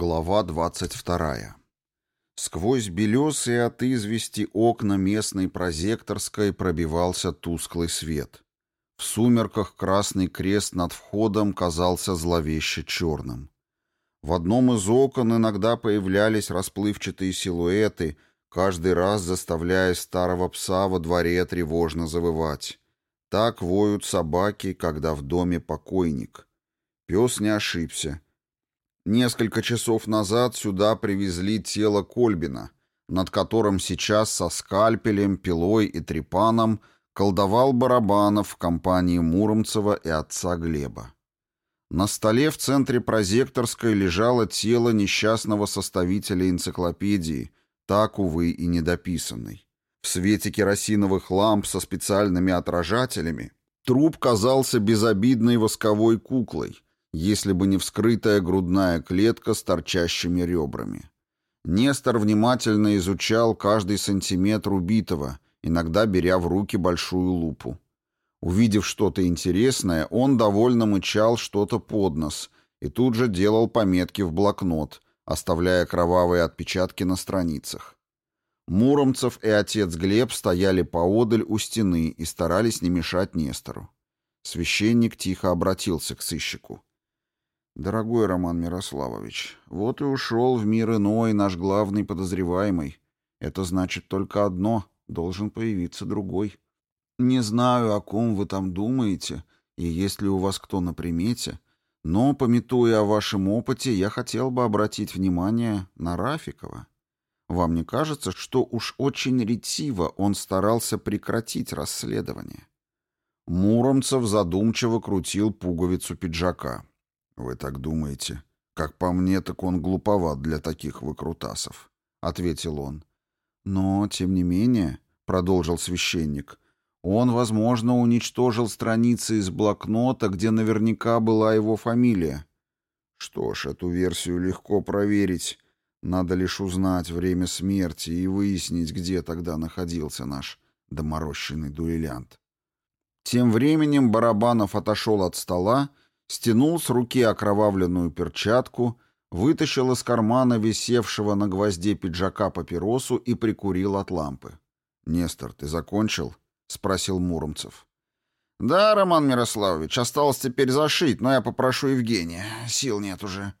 Глава 22. Сквозь белесые от извести окна местной прозекторской пробивался тусклый свет. В сумерках красный крест над входом казался зловеще черным. В одном из окон иногда появлялись расплывчатые силуэты, каждый раз заставляя старого пса во дворе тревожно завывать. Так воют собаки, когда в доме покойник. Пес не ошибся — Несколько часов назад сюда привезли тело Кольбина, над которым сейчас со скальпелем, пилой и трепаном колдовал Барабанов в компании Муромцева и отца Глеба. На столе в центре прозекторской лежало тело несчастного составителя энциклопедии, так, увы, и недописанной. В свете керосиновых ламп со специальными отражателями труп казался безобидной восковой куклой, если бы не вскрытая грудная клетка с торчащими ребрами. Нестор внимательно изучал каждый сантиметр убитого, иногда беря в руки большую лупу. Увидев что-то интересное, он довольно мычал что-то под нос и тут же делал пометки в блокнот, оставляя кровавые отпечатки на страницах. Муромцев и отец Глеб стояли поодаль у стены и старались не мешать Нестору. Священник тихо обратился к сыщику. «Дорогой Роман Мирославович, вот и ушел в мир иной наш главный подозреваемый. Это значит только одно — должен появиться другой. Не знаю, о ком вы там думаете и есть ли у вас кто на примете, но, пометуя о вашем опыте, я хотел бы обратить внимание на Рафикова. Вам не кажется, что уж очень ретиво он старался прекратить расследование?» Муромцев задумчиво крутил пуговицу пиджака. «Вы так думаете? Как по мне, так он глуповат для таких выкрутасов», — ответил он. «Но, тем не менее», — продолжил священник, — «он, возможно, уничтожил страницы из блокнота, где наверняка была его фамилия». «Что ж, эту версию легко проверить. Надо лишь узнать время смерти и выяснить, где тогда находился наш доморощенный дуэлянт». Тем временем Барабанов отошел от стола стянул с руки окровавленную перчатку, вытащил из кармана висевшего на гвозде пиджака папиросу и прикурил от лампы. «Нестор, ты закончил?» — спросил Муромцев. «Да, Роман Мирославович, осталось теперь зашить, но я попрошу Евгения. Сил нет уже».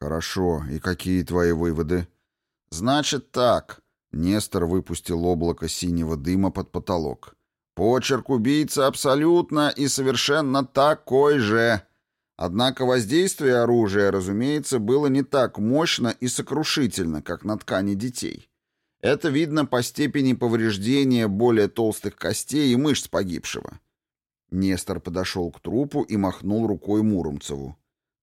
«Хорошо. И какие твои выводы?» «Значит так». Нестор выпустил облако синего дыма под потолок. «Почерк убийцы абсолютно и совершенно такой же, Однако воздействие оружия, разумеется, было не так мощно и сокрушительно, как на ткани детей. Это видно по степени повреждения более толстых костей и мышц погибшего. Нестор подошел к трупу и махнул рукой Муромцеву.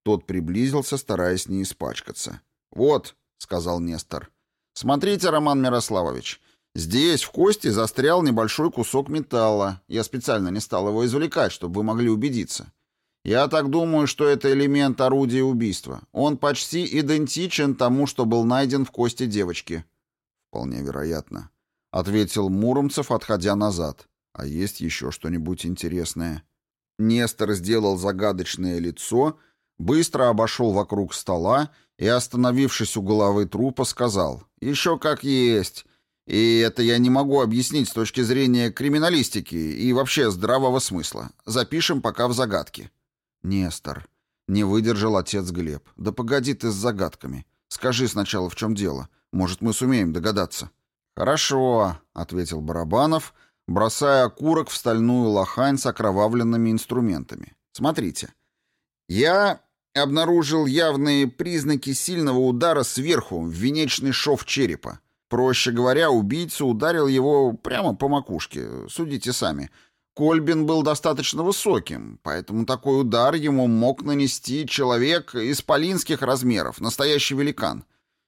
Тот приблизился, стараясь не испачкаться. «Вот», — сказал Нестор, — «смотрите, Роман Мирославович, здесь в кости застрял небольшой кусок металла. Я специально не стал его извлекать, чтобы вы могли убедиться». Я так думаю, что это элемент орудия убийства. Он почти идентичен тому, что был найден в кости девочки. Вполне вероятно, ответил Муромцев, отходя назад. А есть еще что-нибудь интересное? Нестор сделал загадочное лицо, быстро обошел вокруг стола и, остановившись у головы трупа, сказал «Еще как есть». И это я не могу объяснить с точки зрения криминалистики и вообще здравого смысла. Запишем пока в загадке. «Нестор». Не выдержал отец Глеб. «Да погоди ты с загадками. Скажи сначала, в чем дело. Может, мы сумеем догадаться». «Хорошо», — ответил Барабанов, бросая окурок в стальную лохань с окровавленными инструментами. «Смотрите. Я обнаружил явные признаки сильного удара сверху в венечный шов черепа. Проще говоря, убийца ударил его прямо по макушке. Судите сами. Кольбин был достаточно высоким, поэтому такой удар ему мог нанести человек из полинских размеров, настоящий великан.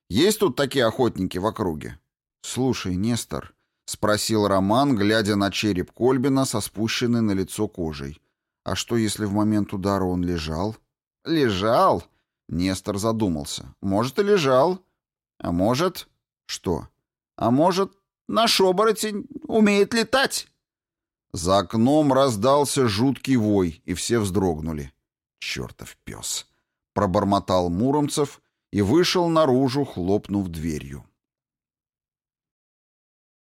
Есть тут такие охотники в округе? Слушай, Нестор, спросил Роман, глядя на череп Кольбина со спущенной на лицо кожей. А что, если в момент удара он лежал? Лежал? Нестор задумался. Может, и лежал. А может... Что? А может, наш оборотень умеет летать? За окном раздался жуткий вой, и все вздрогнули. «Чертов пес!» — пробормотал Муромцев и вышел наружу, хлопнув дверью.